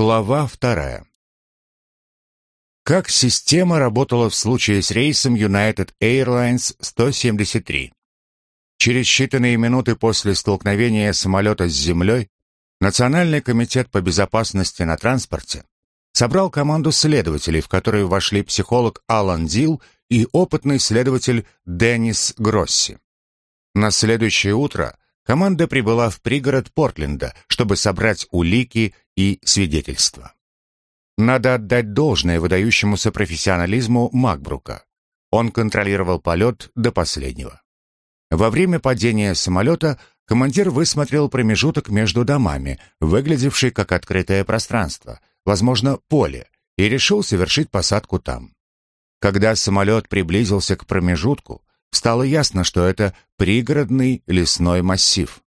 Глава вторая. Как система работала в случае с рейсом United Airlines 173? Через считанные минуты после столкновения самолета с землей Национальный комитет по безопасности на транспорте собрал команду следователей, в которую вошли психолог Алан Дил и опытный следователь Деннис Гросси. На следующее утро команда прибыла в пригород Портленда, чтобы собрать улики и свидетельства. Надо отдать должное выдающемуся профессионализму Макбрука. Он контролировал полет до последнего. Во время падения самолета командир высмотрел промежуток между домами, выглядевший как открытое пространство, возможно, поле, и решил совершить посадку там. Когда самолет приблизился к промежутку, стало ясно, что это пригородный лесной массив.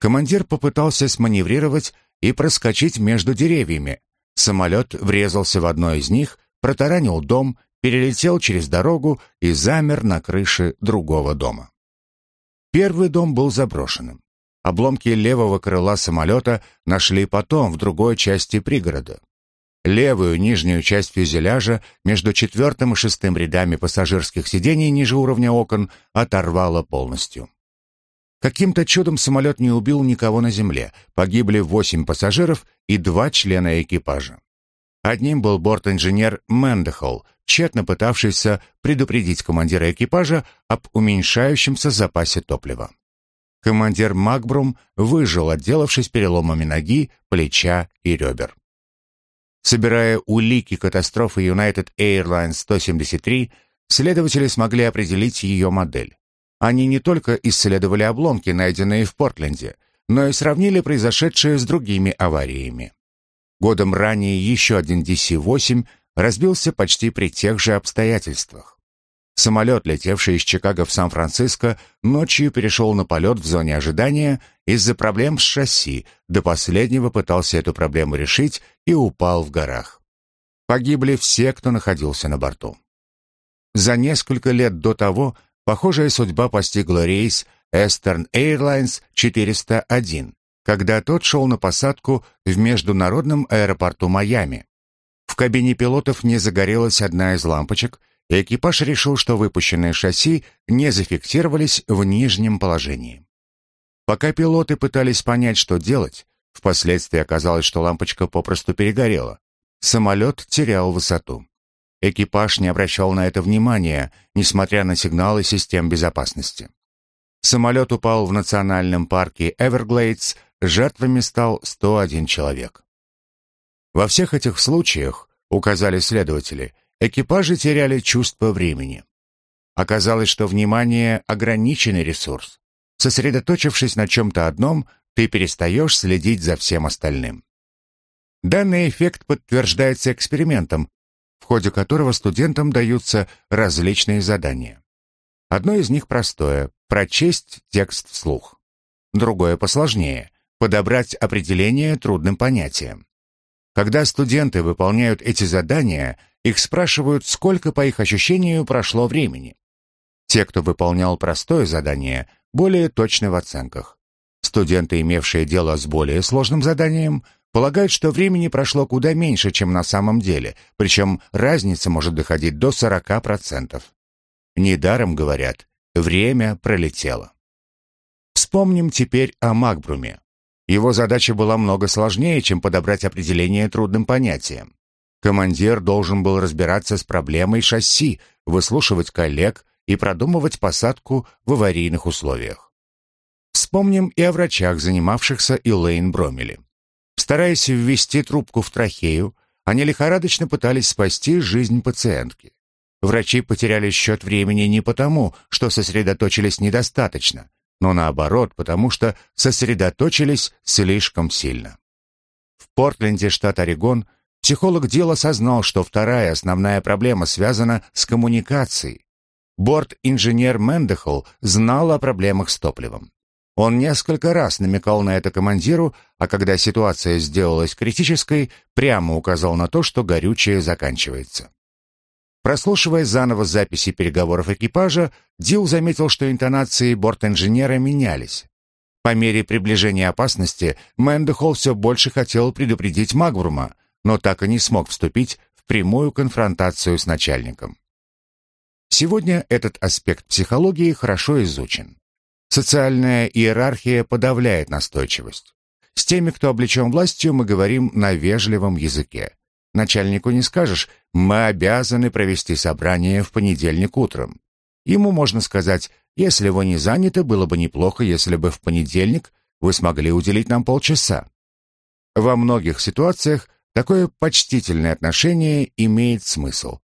Командир попытался сманеврировать и проскочить между деревьями. Самолет врезался в одно из них, протаранил дом, перелетел через дорогу и замер на крыше другого дома. Первый дом был заброшенным. Обломки левого крыла самолета нашли потом в другой части пригорода. Левую нижнюю часть фюзеляжа между четвертым и шестым рядами пассажирских сидений ниже уровня окон оторвало полностью. Каким-то чудом самолет не убил никого на земле. Погибли восемь пассажиров и два члена экипажа. Одним был борт-инженер Мендехол, тщетно пытавшийся предупредить командира экипажа об уменьшающемся запасе топлива. Командир Макбрум выжил, отделавшись переломами ноги, плеча и ребер. Собирая улики катастрофы United Airlines 173, следователи смогли определить ее модель. Они не только исследовали обломки, найденные в Портленде, но и сравнили произошедшее с другими авариями. Годом ранее еще один DC-8 разбился почти при тех же обстоятельствах. Самолет, летевший из Чикаго в Сан-Франциско, ночью перешел на полет в зоне ожидания из-за проблем с шасси, до последнего пытался эту проблему решить и упал в горах. Погибли все, кто находился на борту. За несколько лет до того Похожая судьба постигла рейс Eastern Airlines 401, когда тот шел на посадку в международном аэропорту Майами. В кабине пилотов не загорелась одна из лампочек, и экипаж решил, что выпущенные шасси не зафиксировались в нижнем положении. Пока пилоты пытались понять, что делать, впоследствии оказалось, что лампочка попросту перегорела. Самолет терял высоту. Экипаж не обращал на это внимания, несмотря на сигналы систем безопасности. Самолет упал в национальном парке Эверглейдс, жертвами стал 101 человек. Во всех этих случаях, указали следователи, экипажи теряли чувство времени. Оказалось, что внимание — ограниченный ресурс. Сосредоточившись на чем-то одном, ты перестаешь следить за всем остальным. Данный эффект подтверждается экспериментом, в ходе которого студентам даются различные задания. Одно из них простое – прочесть текст вслух. Другое посложнее – подобрать определение трудным понятиям. Когда студенты выполняют эти задания, их спрашивают, сколько, по их ощущению, прошло времени. Те, кто выполнял простое задание, более точны в оценках. Студенты, имевшие дело с более сложным заданием, Полагают, что времени прошло куда меньше, чем на самом деле, причем разница может доходить до 40%. Недаром говорят, время пролетело. Вспомним теперь о Макбруме. Его задача была много сложнее, чем подобрать определение трудным понятиям. Командир должен был разбираться с проблемой шасси, выслушивать коллег и продумывать посадку в аварийных условиях. Вспомним и о врачах, занимавшихся Элейн Бромели. Стараясь ввести трубку в трахею, они лихорадочно пытались спасти жизнь пациентки. Врачи потеряли счет времени не потому, что сосредоточились недостаточно, но наоборот, потому что сосредоточились слишком сильно. В Портленде, штат Орегон, психолог Дил осознал, что вторая основная проблема связана с коммуникацией. Борт-инженер Мендехол знал о проблемах с топливом. Он несколько раз намекал на это командиру, а когда ситуация сделалась критической, прямо указал на то, что горючее заканчивается. Прослушивая заново записи переговоров экипажа, Дил заметил, что интонации борт-инженера менялись. По мере приближения опасности Мэндехолл все больше хотел предупредить Магбрума, но так и не смог вступить в прямую конфронтацию с начальником. Сегодня этот аспект психологии хорошо изучен. Социальная иерархия подавляет настойчивость. С теми, кто облечен властью, мы говорим на вежливом языке. Начальнику не скажешь «мы обязаны провести собрание в понедельник утром». Ему можно сказать «если вы не заняты, было бы неплохо, если бы в понедельник вы смогли уделить нам полчаса». Во многих ситуациях такое почтительное отношение имеет смысл.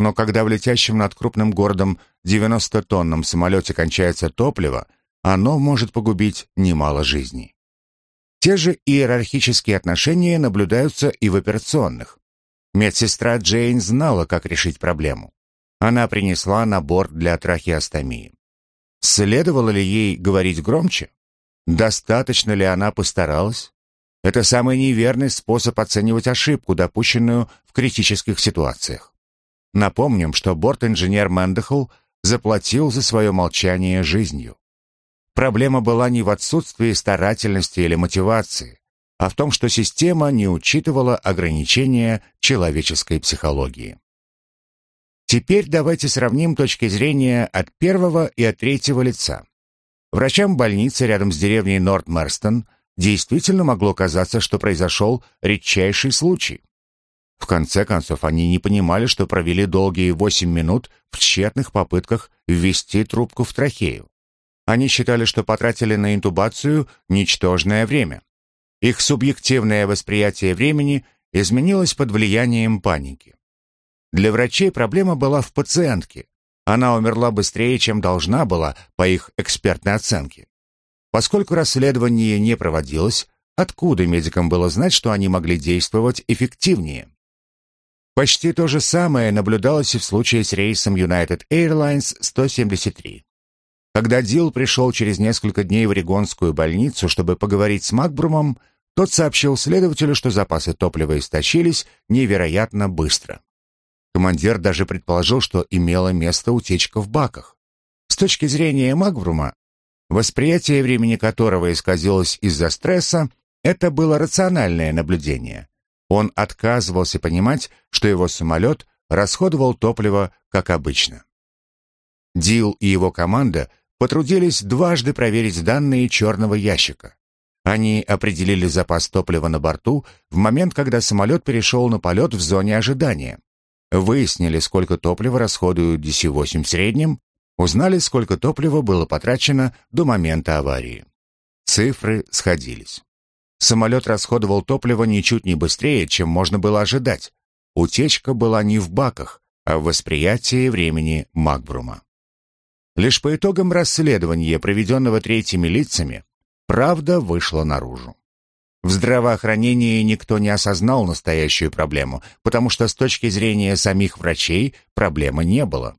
Но когда в летящем над крупным городом 90-тонном самолете кончается топливо, оно может погубить немало жизней. Те же иерархические отношения наблюдаются и в операционных. Медсестра Джейн знала, как решить проблему. Она принесла набор для трахеостомии. Следовало ли ей говорить громче? Достаточно ли она постаралась? Это самый неверный способ оценивать ошибку, допущенную в критических ситуациях. Напомним, что борт-инженер Мэндехл заплатил за свое молчание жизнью. Проблема была не в отсутствии старательности или мотивации, а в том, что система не учитывала ограничения человеческой психологии. Теперь давайте сравним точки зрения от первого и от третьего лица. Врачам больницы рядом с деревней Норт-Мерстон действительно могло казаться, что произошел редчайший случай. В конце концов, они не понимали, что провели долгие восемь минут в тщетных попытках ввести трубку в трахею. Они считали, что потратили на интубацию ничтожное время. Их субъективное восприятие времени изменилось под влиянием паники. Для врачей проблема была в пациентке. Она умерла быстрее, чем должна была, по их экспертной оценке. Поскольку расследование не проводилось, откуда медикам было знать, что они могли действовать эффективнее? Почти то же самое наблюдалось и в случае с рейсом United Airlines 173. Когда Дил пришел через несколько дней в Орегонскую больницу, чтобы поговорить с Макбрумом, тот сообщил следователю, что запасы топлива истощились невероятно быстро. Командир даже предположил, что имела место утечка в баках. С точки зрения Макбрума, восприятие времени которого исказилось из-за стресса, это было рациональное наблюдение. Он отказывался понимать, что его самолет расходовал топливо, как обычно. Дил и его команда потрудились дважды проверить данные черного ящика. Они определили запас топлива на борту в момент, когда самолет перешел на полет в зоне ожидания. Выяснили, сколько топлива расходуют DC-8 в среднем, узнали, сколько топлива было потрачено до момента аварии. Цифры сходились. Самолет расходовал топливо ничуть не быстрее, чем можно было ожидать. Утечка была не в баках, а в восприятии времени Макбрума. Лишь по итогам расследования, проведенного третьими лицами, правда вышла наружу. В здравоохранении никто не осознал настоящую проблему, потому что с точки зрения самих врачей проблемы не было.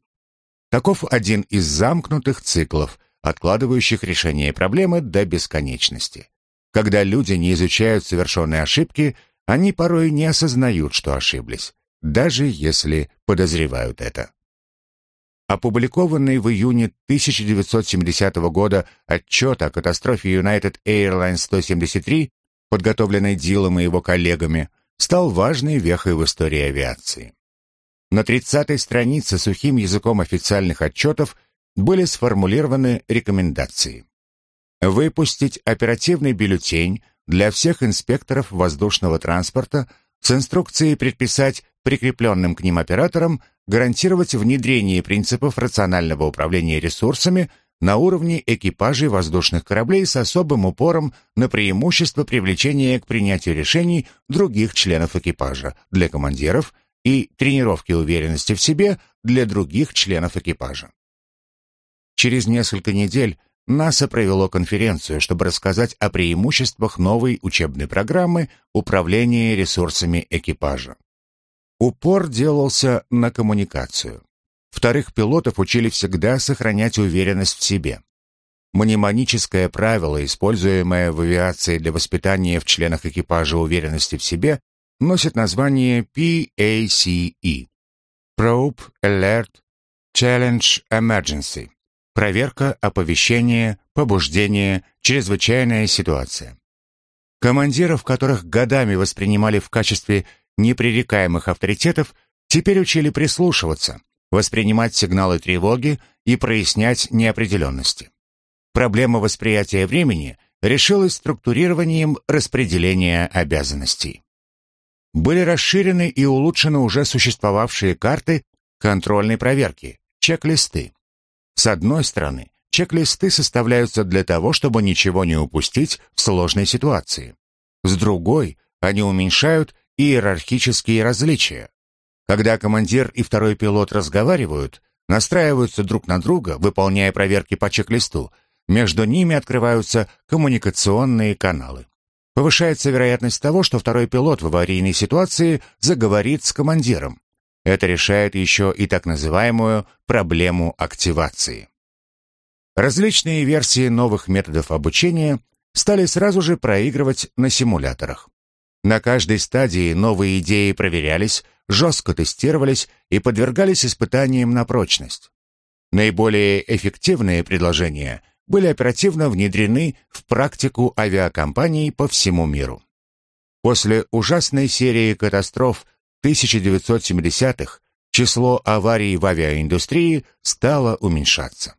Таков один из замкнутых циклов, откладывающих решение проблемы до бесконечности. Когда люди не изучают совершенные ошибки, они порой не осознают, что ошиблись, даже если подозревают это. Опубликованный в июне 1970 года отчет о катастрофе United Airlines 173, подготовленный Дилом и его коллегами, стал важной вехой в истории авиации. На 30-й странице сухим языком официальных отчетов были сформулированы рекомендации выпустить оперативный бюллетень для всех инспекторов воздушного транспорта с инструкцией предписать прикрепленным к ним операторам гарантировать внедрение принципов рационального управления ресурсами на уровне экипажей воздушных кораблей с особым упором на преимущество привлечения к принятию решений других членов экипажа для командиров и тренировки уверенности в себе для других членов экипажа. Через несколько недель НАСА провело конференцию, чтобы рассказать о преимуществах новой учебной программы управления ресурсами экипажа. Упор делался на коммуникацию. Вторых пилотов учили всегда сохранять уверенность в себе. Мнемоническое правило, используемое в авиации для воспитания в членах экипажа уверенности в себе, носит название PACE – Probe, Alert, Challenge, Emergency проверка, оповещение, побуждение, чрезвычайная ситуация. Командиров, которых годами воспринимали в качестве непререкаемых авторитетов, теперь учили прислушиваться, воспринимать сигналы тревоги и прояснять неопределенности. Проблема восприятия времени решилась структурированием распределения обязанностей. Были расширены и улучшены уже существовавшие карты контрольной проверки, чек-листы. С одной стороны, чек-листы составляются для того, чтобы ничего не упустить в сложной ситуации. С другой, они уменьшают иерархические различия. Когда командир и второй пилот разговаривают, настраиваются друг на друга, выполняя проверки по чек-листу, между ними открываются коммуникационные каналы. Повышается вероятность того, что второй пилот в аварийной ситуации заговорит с командиром. Это решает еще и так называемую проблему активации. Различные версии новых методов обучения стали сразу же проигрывать на симуляторах. На каждой стадии новые идеи проверялись, жестко тестировались и подвергались испытаниям на прочность. Наиболее эффективные предложения были оперативно внедрены в практику авиакомпаний по всему миру. После ужасной серии катастроф 1970-х число аварий в авиаиндустрии стало уменьшаться.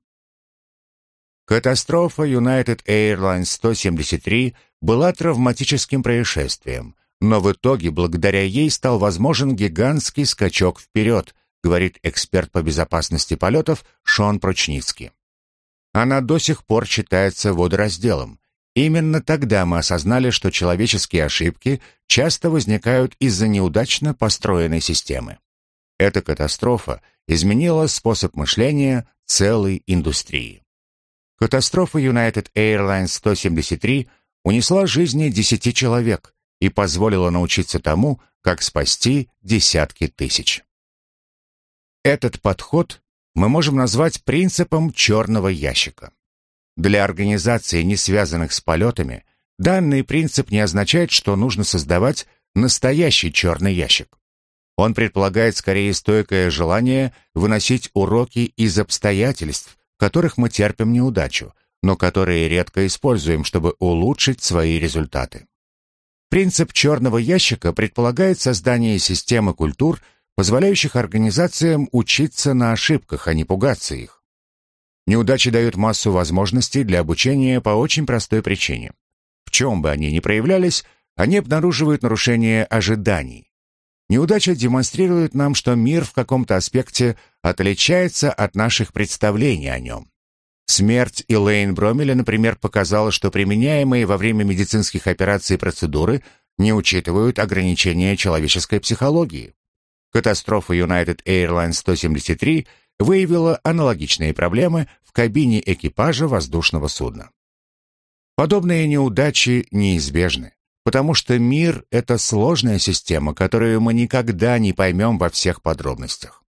Катастрофа United Airlines 173 была травматическим происшествием, но в итоге благодаря ей стал возможен гигантский скачок вперед, говорит эксперт по безопасности полетов Шон Прочницкий. Она до сих пор считается водоразделом. Именно тогда мы осознали, что человеческие ошибки часто возникают из-за неудачно построенной системы. Эта катастрофа изменила способ мышления целой индустрии. Катастрофа United Airlines 173 унесла жизни десяти человек и позволила научиться тому, как спасти десятки тысяч. Этот подход мы можем назвать принципом черного ящика. Для организаций, не связанных с полетами, данный принцип не означает, что нужно создавать настоящий черный ящик. Он предполагает скорее стойкое желание выносить уроки из обстоятельств, в которых мы терпим неудачу, но которые редко используем, чтобы улучшить свои результаты. Принцип черного ящика предполагает создание системы культур, позволяющих организациям учиться на ошибках, а не пугаться их. Неудачи дают массу возможностей для обучения по очень простой причине. В чем бы они ни проявлялись, они обнаруживают нарушение ожиданий. Неудача демонстрирует нам, что мир в каком-то аспекте отличается от наших представлений о нем. Смерть Элейн Бромеля, например, показала, что применяемые во время медицинских операций процедуры не учитывают ограничения человеческой психологии. Катастрофа United Airlines 173 выявила аналогичные проблемы в кабине экипажа воздушного судна. Подобные неудачи неизбежны, потому что мир — это сложная система, которую мы никогда не поймем во всех подробностях.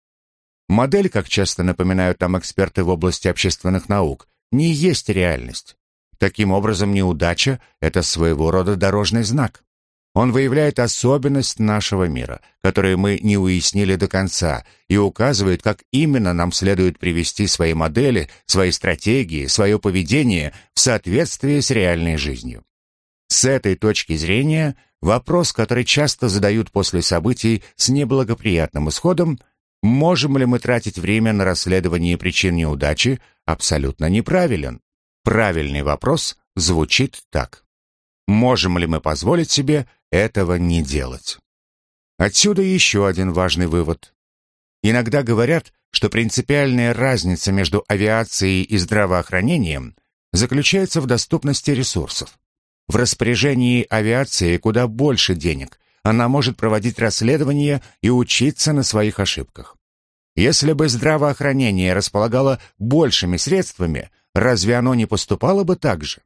Модель, как часто напоминают нам эксперты в области общественных наук, не есть реальность. Таким образом, неудача — это своего рода дорожный знак. Он выявляет особенность нашего мира, которую мы не уяснили до конца, и указывает, как именно нам следует привести свои модели, свои стратегии, свое поведение в соответствии с реальной жизнью. С этой точки зрения вопрос, который часто задают после событий с неблагоприятным исходом, можем ли мы тратить время на расследование причин неудачи, абсолютно неправилен. Правильный вопрос звучит так. Можем ли мы позволить себе этого не делать. Отсюда еще один важный вывод. Иногда говорят, что принципиальная разница между авиацией и здравоохранением заключается в доступности ресурсов. В распоряжении авиации куда больше денег, она может проводить расследования и учиться на своих ошибках. Если бы здравоохранение располагало большими средствами, разве оно не поступало бы так же?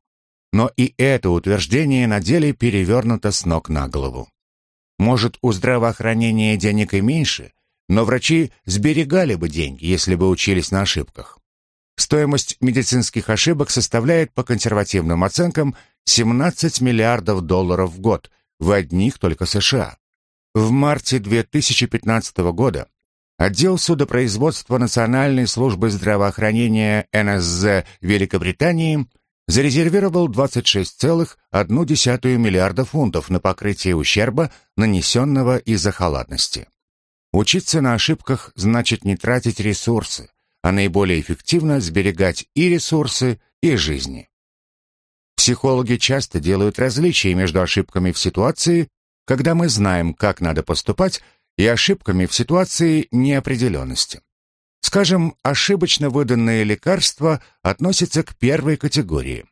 Но и это утверждение на деле перевернуто с ног на голову. Может, у здравоохранения денег и меньше, но врачи сберегали бы деньги, если бы учились на ошибках. Стоимость медицинских ошибок составляет, по консервативным оценкам, 17 миллиардов долларов в год в одних только США. В марте 2015 года Отдел судопроизводства Национальной службы здравоохранения НСЗ Великобритании зарезервировал 26,1 миллиарда фунтов на покрытие ущерба, нанесенного из-за халатности. Учиться на ошибках значит не тратить ресурсы, а наиболее эффективно сберегать и ресурсы, и жизни. Психологи часто делают различия между ошибками в ситуации, когда мы знаем, как надо поступать, и ошибками в ситуации неопределенности. Скажем, ошибочно выданное лекарство относится к первой категории.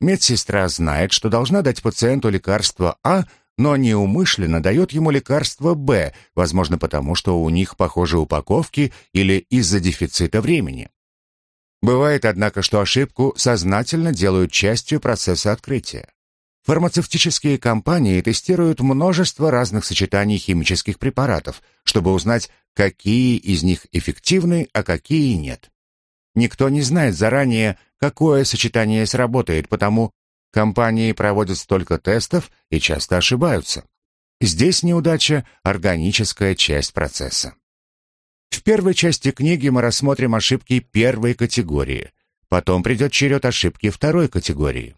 Медсестра знает, что должна дать пациенту лекарство А, но неумышленно дает ему лекарство Б, возможно потому, что у них похожи упаковки или из-за дефицита времени. Бывает, однако, что ошибку сознательно делают частью процесса открытия. Фармацевтические компании тестируют множество разных сочетаний химических препаратов, чтобы узнать, какие из них эффективны, а какие нет. Никто не знает заранее, какое сочетание сработает, потому компании проводят столько тестов и часто ошибаются. Здесь неудача – органическая часть процесса. В первой части книги мы рассмотрим ошибки первой категории. Потом придет черед ошибки второй категории.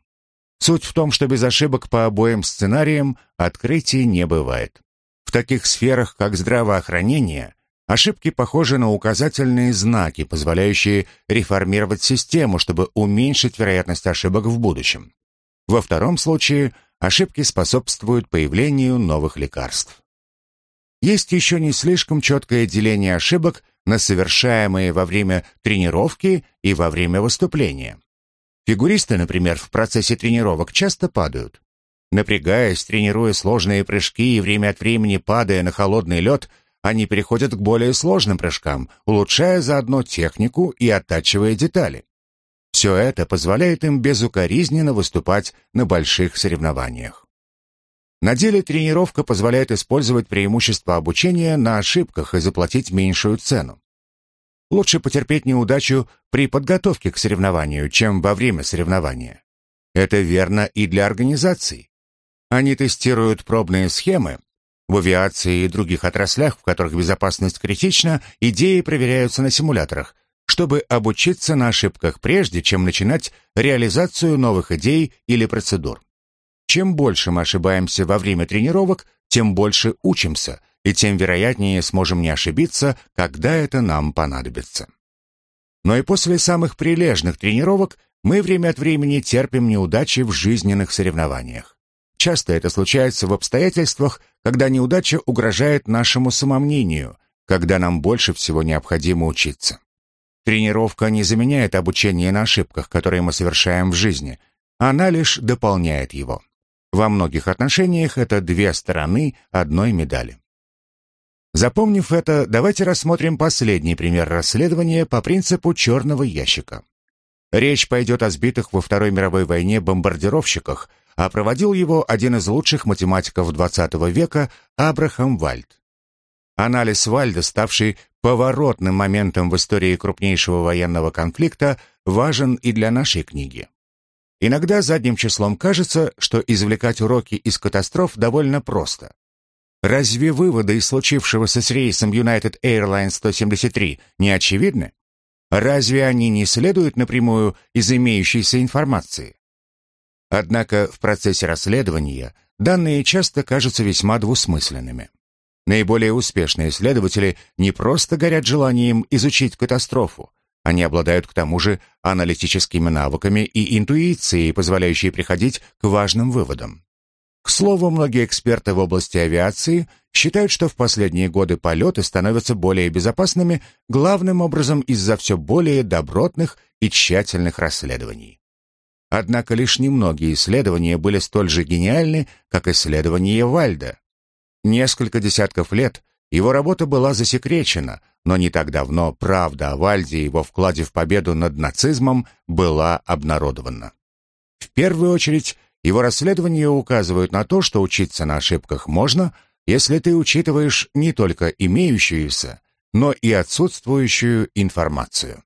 Суть в том, что без ошибок по обоим сценариям открытий не бывает. В таких сферах, как здравоохранение, ошибки похожи на указательные знаки, позволяющие реформировать систему, чтобы уменьшить вероятность ошибок в будущем. Во втором случае ошибки способствуют появлению новых лекарств. Есть еще не слишком четкое деление ошибок на совершаемые во время тренировки и во время выступления. Фигуристы, например, в процессе тренировок часто падают. Напрягаясь, тренируя сложные прыжки и время от времени падая на холодный лед, они переходят к более сложным прыжкам, улучшая заодно технику и оттачивая детали. Все это позволяет им безукоризненно выступать на больших соревнованиях. На деле тренировка позволяет использовать преимущества обучения на ошибках и заплатить меньшую цену. Лучше потерпеть неудачу при подготовке к соревнованию, чем во время соревнования. Это верно и для организаций. Они тестируют пробные схемы. В авиации и других отраслях, в которых безопасность критична, идеи проверяются на симуляторах, чтобы обучиться на ошибках прежде, чем начинать реализацию новых идей или процедур. Чем больше мы ошибаемся во время тренировок, тем больше учимся, и тем вероятнее сможем не ошибиться, когда это нам понадобится. Но и после самых прилежных тренировок мы время от времени терпим неудачи в жизненных соревнованиях. Часто это случается в обстоятельствах, когда неудача угрожает нашему самомнению, когда нам больше всего необходимо учиться. Тренировка не заменяет обучение на ошибках, которые мы совершаем в жизни, она лишь дополняет его. Во многих отношениях это две стороны одной медали. Запомнив это, давайте рассмотрим последний пример расследования по принципу черного ящика. Речь пойдет о сбитых во Второй мировой войне бомбардировщиках, а проводил его один из лучших математиков XX века Абрахам Вальд. Анализ Вальда, ставший поворотным моментом в истории крупнейшего военного конфликта, важен и для нашей книги. Иногда задним числом кажется, что извлекать уроки из катастроф довольно просто. Разве выводы из случившегося с рейсом United Airlines 173 не очевидны? Разве они не следуют напрямую из имеющейся информации? Однако в процессе расследования данные часто кажутся весьма двусмысленными. Наиболее успешные следователи не просто горят желанием изучить катастрофу, они обладают к тому же аналитическими навыками и интуицией, позволяющей приходить к важным выводам. К слову, многие эксперты в области авиации считают, что в последние годы полеты становятся более безопасными главным образом из-за все более добротных и тщательных расследований. Однако лишь немногие исследования были столь же гениальны, как исследования Вальда. Несколько десятков лет его работа была засекречена – но не так давно правда о Вальде и его вкладе в победу над нацизмом была обнародована. В первую очередь, его расследования указывают на то, что учиться на ошибках можно, если ты учитываешь не только имеющуюся, но и отсутствующую информацию.